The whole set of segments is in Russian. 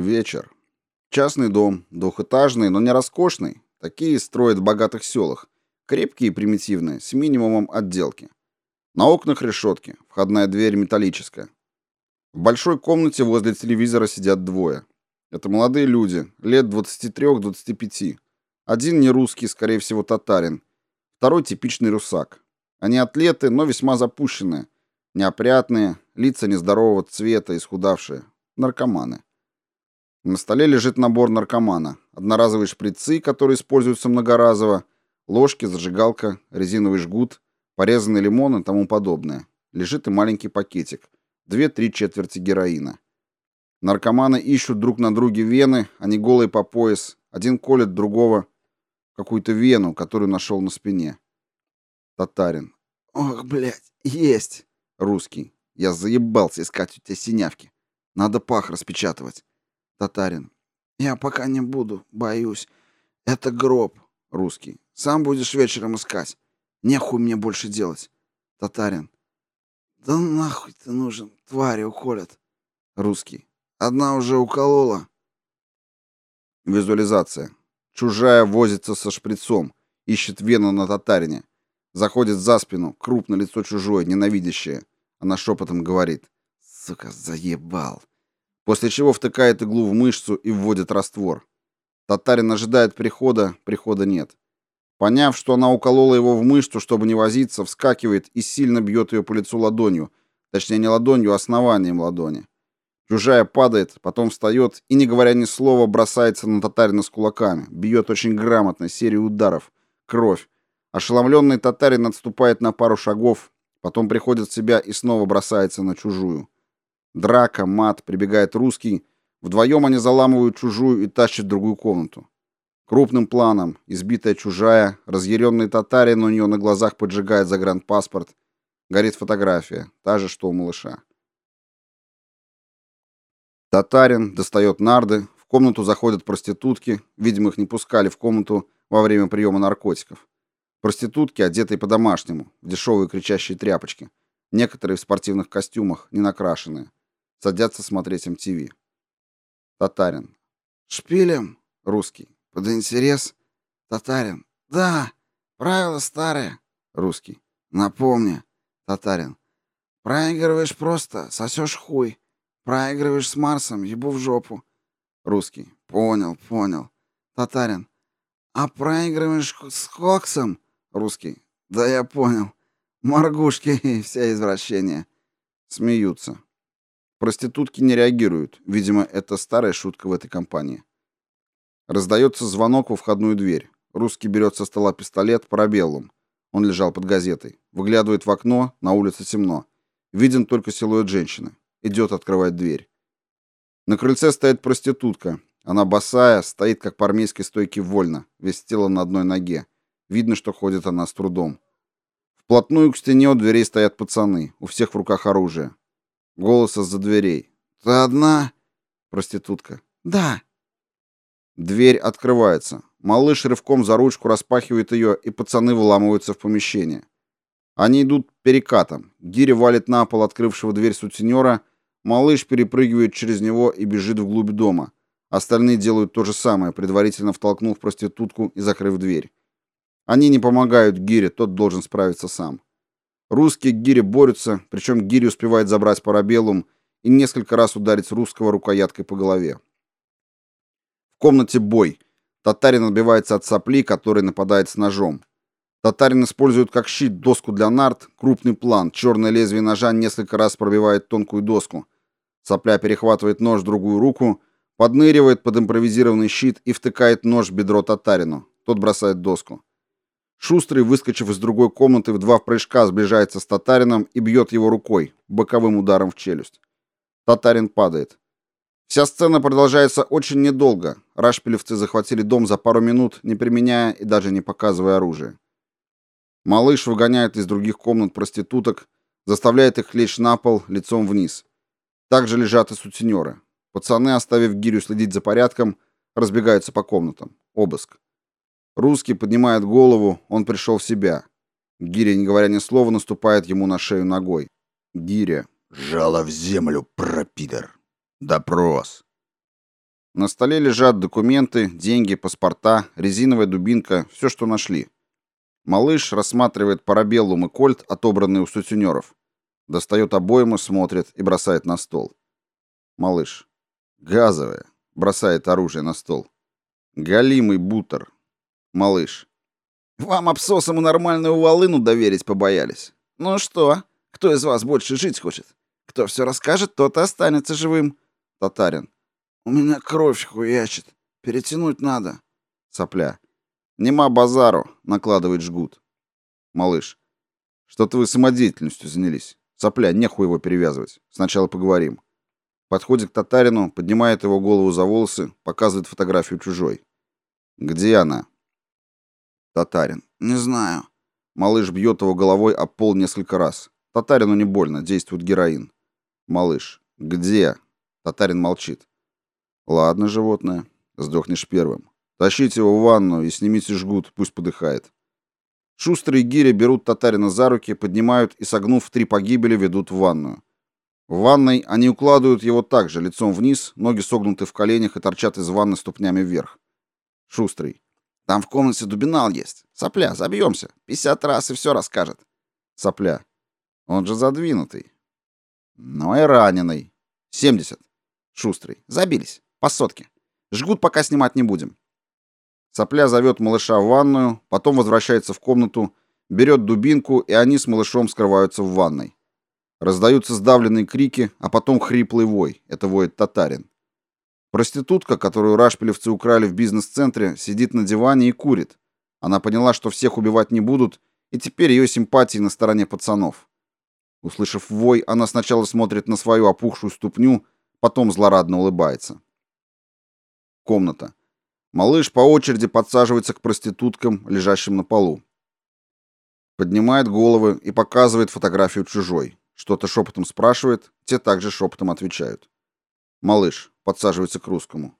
Вечер. Частный дом, двухэтажный, но не роскошный. Такие строят в богатых селах. Крепкие и примитивные, с минимумом отделки. На окнах решетки, входная дверь металлическая. В большой комнате возле телевизора сидят двое. Это молодые люди, лет 23-25. Один не русский, скорее всего, татарин. Второй типичный русак. Они атлеты, но весьма запущенные. Неопрятные, лица нездорового цвета, исхудавшие. Наркоманы. На столе лежит набор наркомана. Одноразовые шприцы, которые используются многоразово, ложки, зажигалка, резиновый жгут, порезанный лимон и тому подобное. Лежит и маленький пакетик. Две-три четверти героина. Наркоманы ищут друг на друге вены, они голые по пояс. Один колет другого какую-то вену, которую нашел на спине. Татарин. Ох, блядь, есть. Русский. Я заебался искать у тебя синявки. Надо пах распечатывать. Татарин. Я пока не буду, боюсь. Это гроб. Русский. Сам будешь вечером искать. Нехуй мне больше делать. Татарин. Да нахуй ты нужен, твари уколят. Русский. Одна уже уколола. Визуализация. Чужая возится со шприцом, ищет вену на татарине. Заходит за спину, крупное лицо чужое, ненавидящее. Она шепотом говорит. Сука, заебал после чего втыкает иглу в мышцу и вводит раствор. Татарин ожидает прихода, прихода нет. Поняв, что она уколола его в мышцу, чтобы не возиться, вскакивает и сильно бьет ее по лицу ладонью, точнее не ладонью, а основанием ладони. Чужая падает, потом встает и, не говоря ни слова, бросается на татарина с кулаками, бьет очень грамотно, серию ударов, кровь. Ошеломленный татарин отступает на пару шагов, потом приходит в себя и снова бросается на чужую. Драка, мат, прибегает русский. Вдвоем они заламывают чужую и тащат в другую комнату. Крупным планом, избитая чужая, разъяренный татарин у нее на глазах поджигает загранпаспорт. Горит фотография, та же, что у малыша. Татарин достает нарды, в комнату заходят проститутки, видимо, их не пускали в комнату во время приема наркотиков. Проститутки, одетые по-домашнему, в дешевые кричащие тряпочки. Некоторые в спортивных костюмах, не накрашенные садятся смотреть МТВ. Татарин. Шпилем. Русский. Под интерес. Татарин. Да, правила старые. Русский. Напомни. Татарин. Проигрываешь просто, сосешь хуй. Проигрываешь с Марсом, ебу в жопу. Русский. Понял, понял. Татарин. А проигрываешь с Хоксом? Русский. Да я понял. Моргушки и все извращения. Смеются. Проститутки не реагируют. Видимо, это старая шутка в этой компании. Раздается звонок во входную дверь. Русский берет со стола пистолет парабеллум. Он лежал под газетой. Выглядывает в окно, на улице темно. Виден только силуэт женщины. Идет открывать дверь. На крыльце стоит проститутка. Она босая, стоит как по армейской стойке вольно, весь тело на одной ноге. Видно, что ходит она с трудом. Вплотную к стене у дверей стоят пацаны, у всех в руках оружие. Голос из-за дверей. «Ты одна?» Проститутка. «Да». Дверь открывается. Малыш рывком за ручку распахивает ее, и пацаны выламываются в помещение. Они идут перекатом. Гиря валит на пол открывшего дверь сутенера. Малыш перепрыгивает через него и бежит вглубь дома. Остальные делают то же самое, предварительно втолкнув проститутку и закрыв дверь. Они не помогают Гире, тот должен справиться сам. Русские гири борются, причем гири успевает забрать парабеллум и несколько раз ударить русского рукояткой по голове. В комнате бой. Татарин отбивается от сопли, который нападает с ножом. Татарин использует как щит доску для нарт, крупный план, черное лезвие ножа несколько раз пробивает тонкую доску. Сопля перехватывает нож в другую руку, подныривает под импровизированный щит и втыкает нож в бедро татарину. Тот бросает доску. Шустрый, выскочив из другой комнаты, в два прыжка сближается с татарином и бьет его рукой, боковым ударом в челюсть. Татарин падает. Вся сцена продолжается очень недолго. Рашпилевцы захватили дом за пару минут, не применяя и даже не показывая оружие. Малыш выгоняет из других комнат проституток, заставляет их лечь на пол лицом вниз. Также лежат и сутенеры. Пацаны, оставив гирю следить за порядком, разбегаются по комнатам. Обыск. Русский поднимает голову, он пришел в себя. Гиря, не говоря ни слова, наступает ему на шею ногой. Гиря. «Жало в землю, пропидор! Допрос!» На столе лежат документы, деньги, паспорта, резиновая дубинка, все, что нашли. Малыш рассматривает парабеллум и кольт, отобранные у сутенеров. Достает обойму, смотрит и бросает на стол. Малыш. Газовая. Бросает оружие на стол. Галимый бутер. Малыш. Вам обсосам и нормальную волыну доверить побоялись. Ну что, кто из вас больше жить хочет? Кто все расскажет, тот и останется живым. Татарин. У меня кровь хуячит. Перетянуть надо. Сопля. Нема базару, накладывает жгут. Малыш. Что-то вы самодеятельностью занялись. Сопля, нехуй его перевязывать. Сначала поговорим. Подходит к татарину, поднимает его голову за волосы, показывает фотографию чужой. Где она? Татарин. Не знаю. Малыш бьет его головой об пол несколько раз. Татарину не больно, действует героин. Малыш. Где? Татарин молчит. Ладно, животное, сдохнешь первым. Тащите его в ванну и снимите жгут, пусть подыхает. Шустрые гири берут татарина за руки, поднимают и, согнув в три погибели, ведут в ванную. В ванной они укладывают его так же, лицом вниз, ноги согнуты в коленях и торчат из ванны ступнями вверх. Шустрый. Там в комнате дубинал есть. Сопля, забьемся. Пятьдесят раз и все расскажет. Сопля. Он же задвинутый. Ну и раненый. Семьдесят. Шустрый. Забились. По сотке. Жгут пока снимать не будем. Сопля зовет малыша в ванную, потом возвращается в комнату, берет дубинку, и они с малышом скрываются в ванной. Раздаются сдавленные крики, а потом хриплый вой. Это воет татарин. Проститутка, которую рашпилевцы украли в бизнес-центре, сидит на диване и курит. Она поняла, что всех убивать не будут, и теперь ее симпатии на стороне пацанов. Услышав вой, она сначала смотрит на свою опухшую ступню, потом злорадно улыбается. Комната. Малыш по очереди подсаживается к проституткам, лежащим на полу. Поднимает головы и показывает фотографию чужой. Что-то шепотом спрашивает, те также шепотом отвечают. Малыш подсаживается к русскому.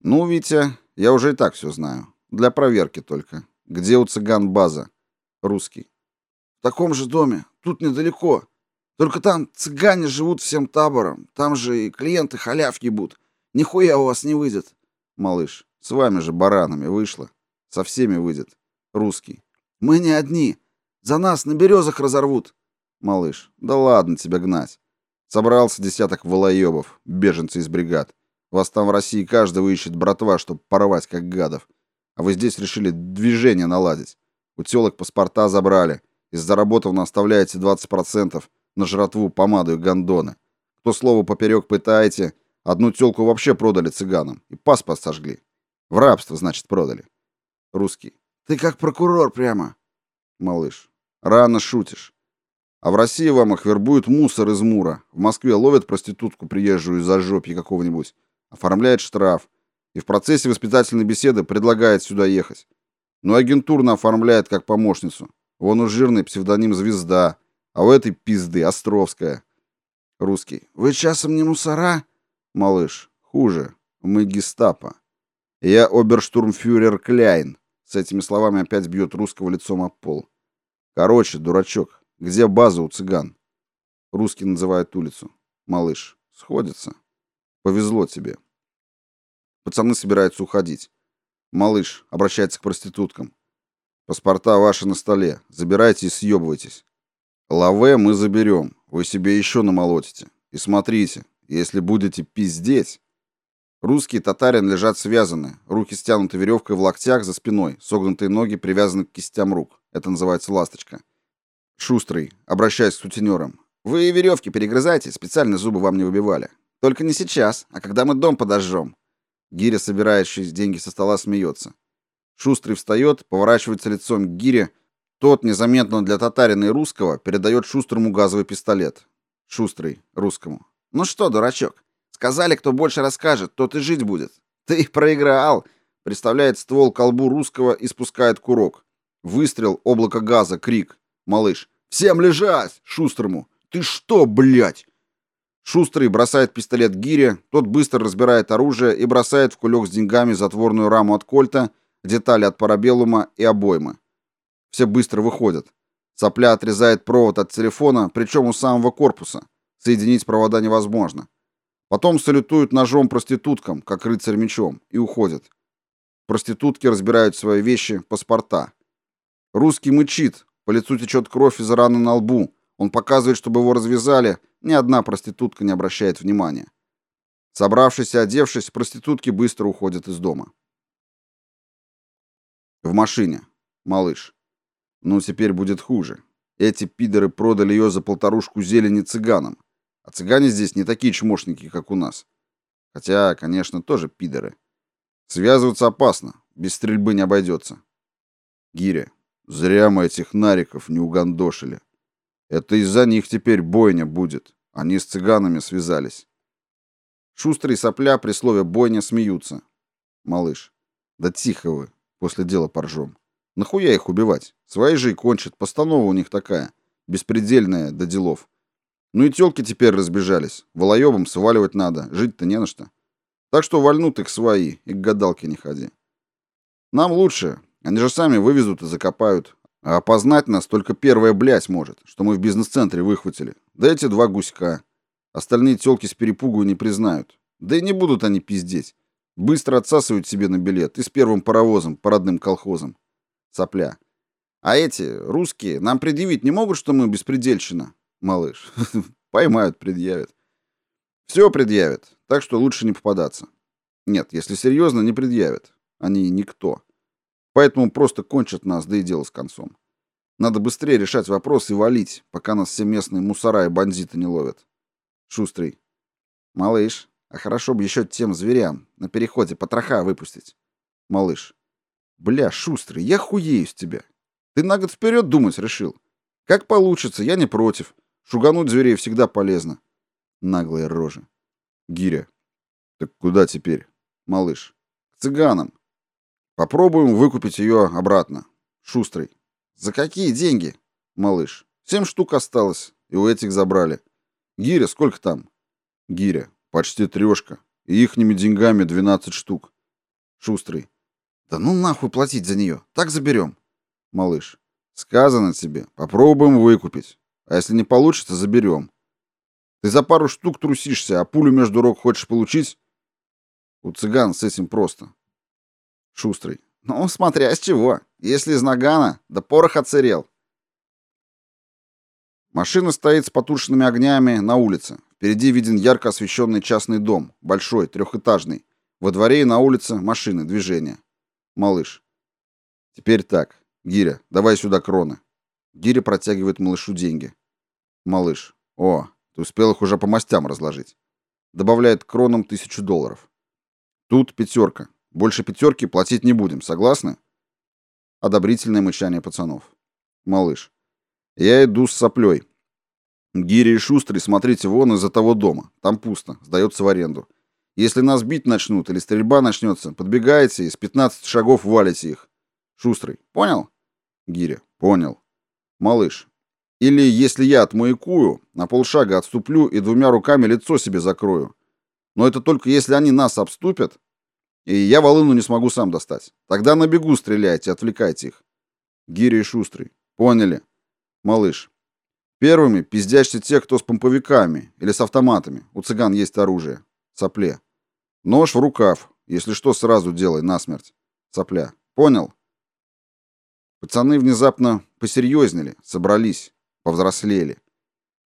Ну, Витя, я уже и так все знаю. Для проверки только. Где у цыган база? Русский. В таком же доме, тут недалеко. Только там цыгане живут всем табором. Там же и клиенты халяв ебут. Нихуя у вас не выйдет. Малыш, с вами же баранами вышло. Со всеми выйдет. Русский. Мы не одни. За нас на березах разорвут. Малыш. Да ладно тебя гнать. Собрался десяток волоебов, беженцы из бригад. Вас там в России каждого ищет братва, чтобы порвать как гадов. А вы здесь решили движение наладить. У тёлок паспорта забрали. Из заработанного оставляете 20% на жратву, помаду и гондоны. Кто слово поперек пытаете, Одну тёлку вообще продали цыганам и паспорт сожгли. В рабство, значит, продали. Русский. Ты как прокурор прямо. Малыш. Рано шутишь. А в России вам их вербуют мусор из Мура. В Москве ловят проститутку приезжую из-за жопья какого-нибудь, оформляет штраф и в процессе воспитательной беседы предлагает сюда ехать. Но агентурно оформляет как помощницу. Вон у жирный псевдоним Звезда, а у этой пизды Островская. Русский. Вы часом не мусора? Малыш, хуже. Мы гестапо. Я оберштурмфюрер Кляйн. С этими словами опять бьет русского лицом об пол. Короче, дурачок, где база у цыган? Русский называет улицу. Малыш, сходится. Повезло тебе. Пацаны собираются уходить. Малыш обращается к проституткам. Паспорта ваши на столе. Забирайте и съебывайтесь. Лаве мы заберем. Вы себе еще намолотите. И смотрите, если будете пиздеть... Русские татарин лежат связаны, руки стянуты веревкой в локтях за спиной, согнутые ноги привязаны к кистям рук. Это называется ласточка. Шустрый, обращаясь к сутенерам. Вы веревки перегрызайте, специально зубы вам не выбивали. Только не сейчас, а когда мы дом подожжем. Гиря, собирающий деньги со стола, смеется. Шустрый встает, поворачивается лицом к Гире. Тот, незаметно для татарина и русского, передает Шустрому газовый пистолет. Шустрый, русскому. Ну что, дурачок, сказали, кто больше расскажет, тот и жить будет. Ты проиграл. Представляет ствол колбу русского и спускает курок. Выстрел, облако газа, крик. Малыш. Всем лежать! Шустрому. Ты что, блядь? Шустрый бросает пистолет Гире, тот быстро разбирает оружие и бросает в кулек с деньгами затворную раму от кольта, детали от парабеллума и обоймы. Все быстро выходят. Сопля отрезает провод от телефона, причем у самого корпуса. Соединить провода невозможно. Потом салютуют ножом проституткам, как рыцарь мечом, и уходят. Проститутки разбирают свои вещи, паспорта. Русский мычит, по лицу течет кровь из раны на лбу. Он показывает, чтобы его развязали, ни одна проститутка не обращает внимания. Собравшись и одевшись, проститутки быстро уходят из дома. В машине. Малыш. Ну, теперь будет хуже. Эти пидоры продали ее за полторушку зелени цыганам. А цыгане здесь не такие чмошники, как у нас. Хотя, конечно, тоже пидоры. Связываться опасно, без стрельбы не обойдется. Гиря, зря мы этих нариков не угандошили. Это из-за них теперь бойня будет. Они с цыганами связались. Шустрый сопля при слове бойня смеются. Малыш, да тихо вы, после дела поржем. Нахуя их убивать? Свои же и кончат, постанова у них такая, беспредельная до делов. Ну и тёлки теперь разбежались. Волоёбам сваливать надо, жить-то не на что. Так что вольнут их свои, и к гадалке не ходи. Нам лучше. Они же сами вывезут и закопают. А опознать нас только первая блядь может, что мы в бизнес-центре выхватили. Да эти два гуська. Остальные тёлки с перепугу не признают. Да и не будут они пиздеть. Быстро отсасывают себе на билет и с первым паровозом по родным колхозам. Сопля. А эти, русские, нам предъявить не могут, что мы беспредельщина? малыш. Поймают, предъявят. Все предъявят, так что лучше не попадаться. Нет, если серьезно, не предъявят. Они никто. Поэтому просто кончат нас, да и дело с концом. Надо быстрее решать вопрос и валить, пока нас все местные мусора и бандиты не ловят. Шустрый. Малыш, а хорошо бы еще тем зверям на переходе потроха выпустить. Малыш. Бля, шустрый, я хуею с тебя. Ты на год вперед думать решил. Как получится, я не против. Шугануть зверей всегда полезно. Наглые рожи. Гиря. Так куда теперь? Малыш. К цыганам. Попробуем выкупить ее обратно. Шустрый. За какие деньги? Малыш. Семь штук осталось, и у этих забрали. Гиря, сколько там? Гиря. Почти трешка. И ихними деньгами двенадцать штук. Шустрый. Да ну нахуй платить за нее. Так заберем. Малыш. Сказано тебе. Попробуем выкупить. А если не получится, заберем. Ты за пару штук трусишься, а пулю между рог хочешь получить? У цыган с этим просто. Шустрый. Ну, смотря с чего. Если из нагана, да порох отсырел. Машина стоит с потушенными огнями на улице. Впереди виден ярко освещенный частный дом, большой, трехэтажный. Во дворе и на улице машины, движение. Малыш. Теперь так. Гиря, давай сюда кроны. Гиря протягивает малышу деньги. Малыш. О, ты успел их уже по мастям разложить. Добавляет кронам тысячу долларов. Тут пятерка. Больше пятерки платить не будем, согласны? Одобрительное мычание пацанов. Малыш. Я иду с соплей. Гири и Шустрый, смотрите вон из-за того дома. Там пусто, сдается в аренду. Если нас бить начнут или стрельба начнется, подбегаете и с 15 шагов валите их. Шустрый. Понял? Гиря. Понял. Малыш, или если я отмаякую, на полшага отступлю и двумя руками лицо себе закрою. Но это только если они нас обступят, и я волыну не смогу сам достать. Тогда на бегу стреляйте, отвлекайте их. Гири и Шустрый. Поняли. Малыш. Первыми пиздячьте те, кто с помповиками или с автоматами. У цыган есть оружие. Сопле. Нож в рукав. Если что, сразу делай насмерть. Сопля. Понял? Пацаны внезапно посерьезнели, собрались, повзрослели.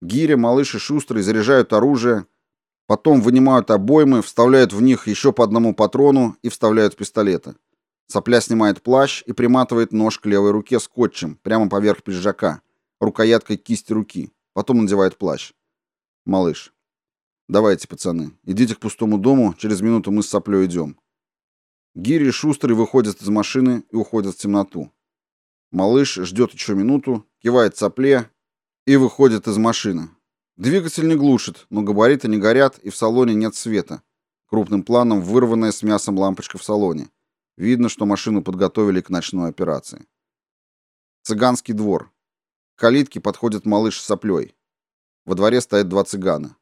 Гиря, малыш и Шустрый заряжают оружие, потом вынимают обоймы, вставляют в них еще по одному патрону и вставляют пистолеты. Сопля снимает плащ и приматывает нож к левой руке скотчем, прямо поверх пиджака, рукояткой кисти руки. Потом надевает плащ. Малыш. Давайте, пацаны, идите к пустому дому, через минуту мы с Соплей идем. Гири и Шустрый выходят из машины и уходят в темноту. Малыш ждет еще минуту, кивает сопле и выходит из машины. Двигатель не глушит, но габариты не горят и в салоне нет света. Крупным планом вырванная с мясом лампочка в салоне. Видно, что машину подготовили к ночной операции. Цыганский двор. К калитке подходит малыш с соплей. Во дворе стоят два цыгана.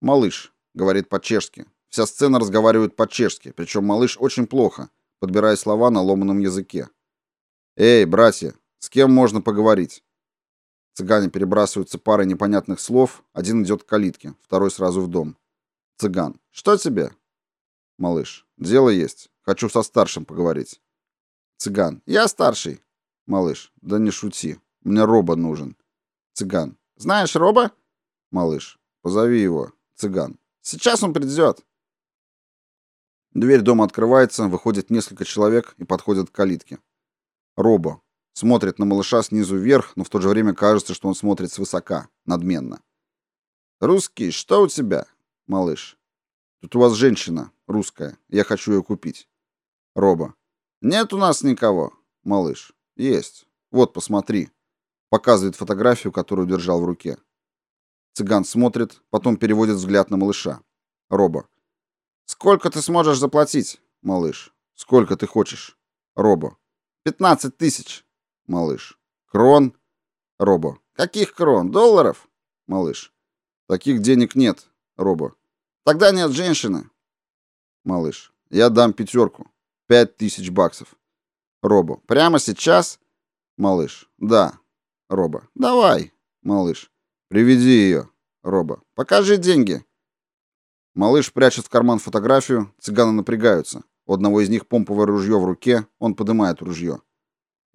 «Малыш», — говорит по-чешски. Вся сцена разговаривает по-чешски, причем малыш очень плохо, подбирая слова на ломаном языке. «Эй, братья, с кем можно поговорить?» Цыгане перебрасываются парой непонятных слов, один идет к калитке, второй сразу в дом. Цыган. Что тебе? Малыш. Дело есть. Хочу со старшим поговорить. Цыган. Я старший. Малыш. Да не шути. Мне Роба нужен. Цыган. Знаешь Роба? Малыш. Позови его. Цыган. Сейчас он придет. Дверь дома открывается, выходит несколько человек и подходят к калитке. Роба смотрит на малыша снизу вверх, но в то же время кажется, что он смотрит свысока, надменно. «Русский, что у тебя?» «Малыш». «Тут у вас женщина, русская. Я хочу ее купить». Роба. «Нет у нас никого». «Малыш». «Есть. Вот, посмотри». Показывает фотографию, которую держал в руке. Цыган смотрит, потом переводит взгляд на малыша. Роба. «Сколько ты сможешь заплатить?» «Малыш». «Сколько ты хочешь?» Роба. «Пятнадцать тысяч». Малыш. Крон? Робо. Каких крон? Долларов? Малыш. Таких денег нет. Робо. Тогда нет женщины. Малыш. Я дам пятерку. Пять тысяч баксов. Робо. Прямо сейчас? Малыш. Да. Робо. Давай. Малыш. Приведи ее. Робо. Покажи деньги. Малыш прячет в карман фотографию, цыганы напрягаются. У одного из них помповое ружье в руке, он поднимает ружье.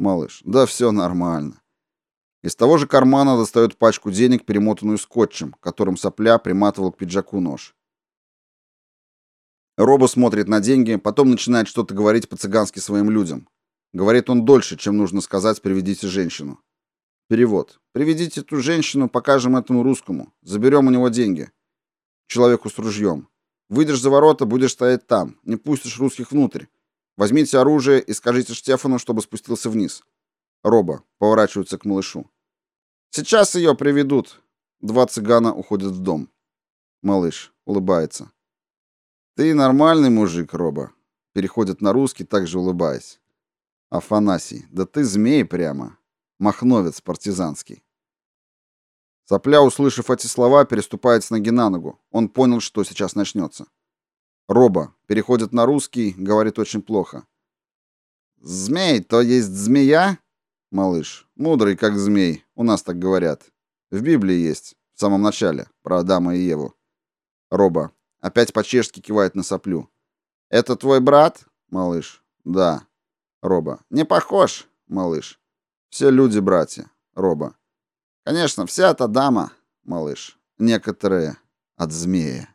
Малыш. Да все нормально. Из того же кармана достает пачку денег, перемотанную скотчем, которым сопля приматывал к пиджаку нож. Робо смотрит на деньги, потом начинает что-то говорить по-цыгански своим людям. Говорит он дольше, чем нужно сказать «приведите женщину». Перевод. «Приведите эту женщину, покажем этому русскому. Заберем у него деньги». Человеку с ружьем. «Выйдешь за ворота, будешь стоять там. Не пустишь русских внутрь. Возьмите оружие и скажите Штефану, чтобы спустился вниз. Роба поворачивается к малышу. Сейчас ее приведут. Два цыгана уходят в дом. Малыш улыбается. Ты нормальный мужик, Роба. Переходит на русский, также улыбаясь. Афанасий, да ты змей прямо. Махновец партизанский. Сопля, услышав эти слова, переступает с ноги на ногу. Он понял, что сейчас начнется. Роба переходит на русский, говорит очень плохо. Змей, то есть змея? Малыш, мудрый как змей, у нас так говорят. В Библии есть, в самом начале, про Адама и Еву. Роба опять по-чешски кивает на соплю. Это твой брат? Малыш. Да. Роба. Не похож, малыш. Все люди братья. Роба. Конечно, вся эта дама, малыш. Некоторые от змея.